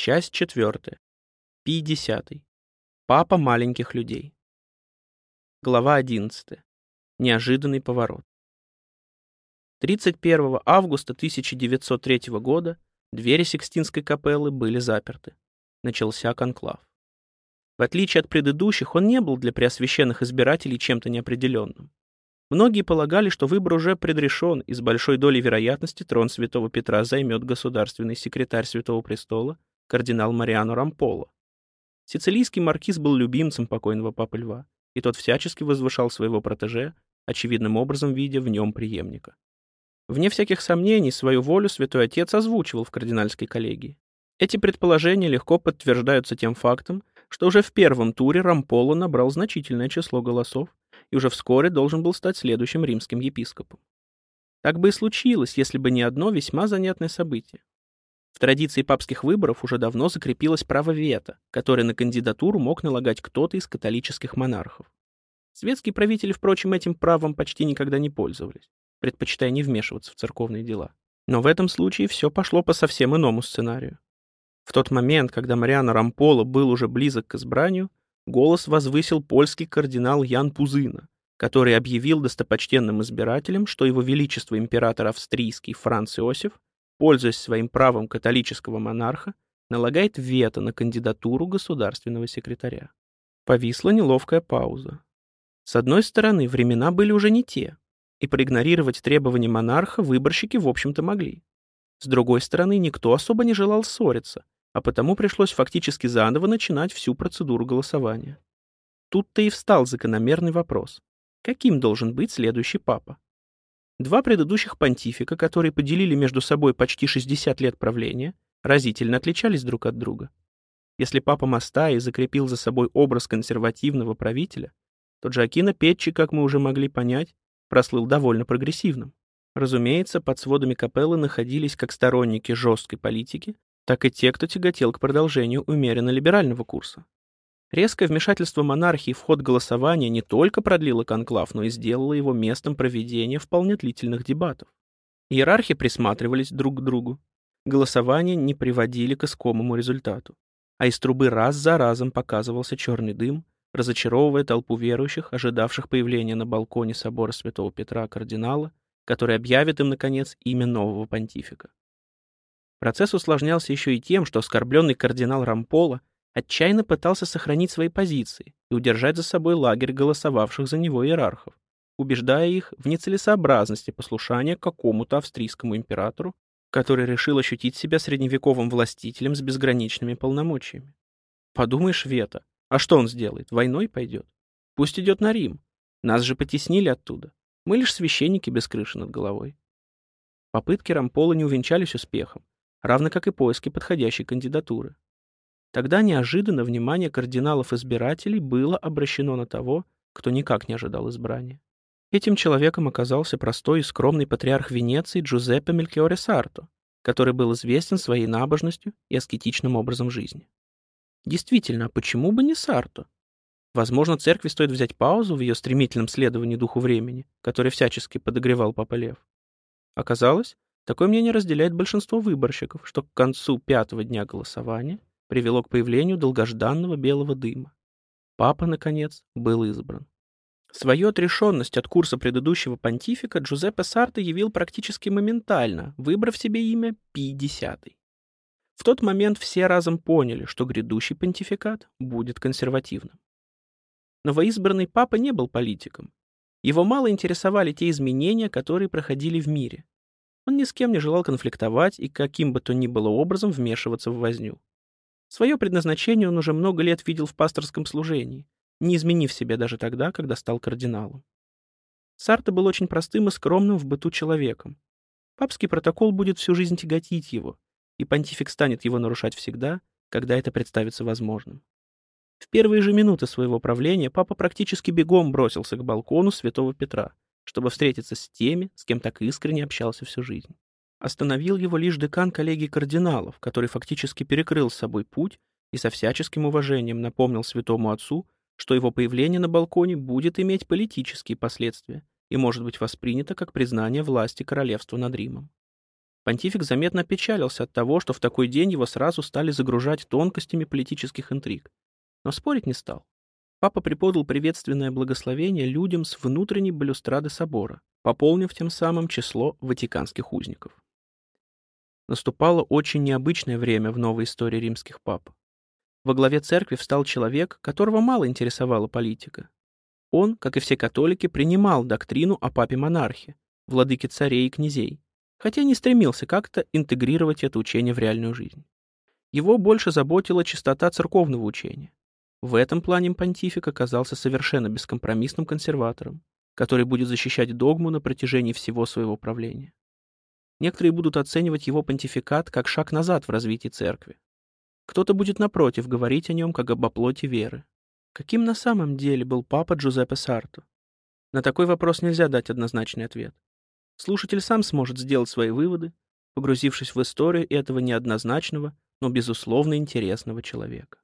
Часть четвертая. Пи десятый. Папа маленьких людей. Глава одиннадцатая. Неожиданный поворот. 31 августа 1903 года двери Сикстинской капеллы были заперты. Начался конклав. В отличие от предыдущих, он не был для преосвященных избирателей чем-то неопределенным. Многие полагали, что выбор уже предрешен, и с большой долей вероятности трон святого Петра займет государственный секретарь Святого Престола, кардинал Мариано Рамполо. Сицилийский маркиз был любимцем покойного папы Льва, и тот всячески возвышал своего протеже, очевидным образом видя в нем преемника. Вне всяких сомнений, свою волю святой отец озвучивал в кардинальской коллегии. Эти предположения легко подтверждаются тем фактом, что уже в первом туре Рамполо набрал значительное число голосов и уже вскоре должен был стать следующим римским епископом. Так бы и случилось, если бы не одно весьма занятное событие. В традиции папских выборов уже давно закрепилось право вето, которое на кандидатуру мог налагать кто-то из католических монархов. Светские правители, впрочем, этим правом почти никогда не пользовались, предпочитая не вмешиваться в церковные дела. Но в этом случае все пошло по совсем иному сценарию. В тот момент, когда Мариано Рамполо был уже близок к избранию, голос возвысил польский кардинал Ян Пузына, который объявил достопочтенным избирателям, что его величество император австрийский Франц Иосиф, пользуясь своим правом католического монарха, налагает вето на кандидатуру государственного секретаря. Повисла неловкая пауза. С одной стороны, времена были уже не те, и проигнорировать требования монарха выборщики, в общем-то, могли. С другой стороны, никто особо не желал ссориться, а потому пришлось фактически заново начинать всю процедуру голосования. Тут-то и встал закономерный вопрос. Каким должен быть следующий папа? Два предыдущих понтифика, которые поделили между собой почти 60 лет правления, разительно отличались друг от друга. Если папа Мастаи закрепил за собой образ консервативного правителя, то Джакино Петчи, как мы уже могли понять, прослыл довольно прогрессивным. Разумеется, под сводами капеллы находились как сторонники жесткой политики, так и те, кто тяготел к продолжению умеренно-либерального курса. Резкое вмешательство монархии в ход голосования не только продлило конклав, но и сделало его местом проведения вполне длительных дебатов. Иерархи присматривались друг к другу. Голосования не приводили к искомому результату. А из трубы раз за разом показывался черный дым, разочаровывая толпу верующих, ожидавших появления на балконе собора святого Петра кардинала, который объявит им, наконец, имя нового понтифика. Процесс усложнялся еще и тем, что оскорбленный кардинал Рампола отчаянно пытался сохранить свои позиции и удержать за собой лагерь голосовавших за него иерархов, убеждая их в нецелесообразности послушания какому-то австрийскому императору, который решил ощутить себя средневековым властителем с безграничными полномочиями. Подумаешь, Вета, а что он сделает? Войной пойдет? Пусть идет на Рим. Нас же потеснили оттуда. Мы лишь священники без крыши над головой. Попытки Рампола не увенчались успехом, равно как и поиски подходящей кандидатуры. Тогда неожиданно внимание кардиналов-избирателей было обращено на того, кто никак не ожидал избрания. Этим человеком оказался простой и скромный патриарх Венеции Джузеппе Мелькиоре Сарто, который был известен своей набожностью и аскетичным образом жизни. Действительно, а почему бы не Сарто? Возможно, церкви стоит взять паузу в ее стремительном следовании духу времени, который всячески подогревал Папа Лев. Оказалось, Такое мнение разделяет большинство выборщиков, что к концу пятого дня голосования привело к появлению долгожданного белого дыма. Папа, наконец, был избран. Свою отрешенность от курса предыдущего понтифика Джузеппе Сарто явил практически моментально, выбрав себе имя Пий X. В тот момент все разом поняли, что грядущий понтификат будет консервативным. Новоизбранный папа не был политиком. Его мало интересовали те изменения, которые проходили в мире. Он ни с кем не желал конфликтовать и каким бы то ни было образом вмешиваться в возню. Свое предназначение он уже много лет видел в пасторском служении, не изменив себя даже тогда, когда стал кардиналом. Сарто был очень простым и скромным в быту человеком. Папский протокол будет всю жизнь тяготить его, и понтифик станет его нарушать всегда, когда это представится возможным. В первые же минуты своего правления папа практически бегом бросился к балкону святого Петра, чтобы встретиться с теми, с кем так искренне общался всю жизнь. Остановил его лишь декан коллегии кардиналов, который фактически перекрыл с собой путь и со всяческим уважением напомнил святому отцу, что его появление на балконе будет иметь политические последствия и может быть воспринято как признание власти королевства над Римом. Понтифик заметно печалился от того, что в такой день его сразу стали загружать тонкостями политических интриг. Но спорить не стал. Папа преподал приветственное благословение людям с внутренней балюстрады собора, пополнив тем самым число ватиканских узников. Наступало очень необычное время в новой истории римских пап. Во главе церкви встал человек, которого мало интересовала политика. Он, как и все католики, принимал доктрину о папе-монархе, владыке царей и князей, хотя не стремился как-то интегрировать это учение в реальную жизнь. Его больше заботила чистота церковного учения. В этом плане понтифик оказался совершенно бескомпромиссным консерватором, который будет защищать догму на протяжении всего своего правления. Некоторые будут оценивать его понтификат как шаг назад в развитии церкви. Кто-то будет, напротив, говорить о нем как об оплоте веры. Каким на самом деле был папа Джузеппе Сарту? На такой вопрос нельзя дать однозначный ответ. Слушатель сам сможет сделать свои выводы, погрузившись в историю этого неоднозначного, но безусловно интересного человека.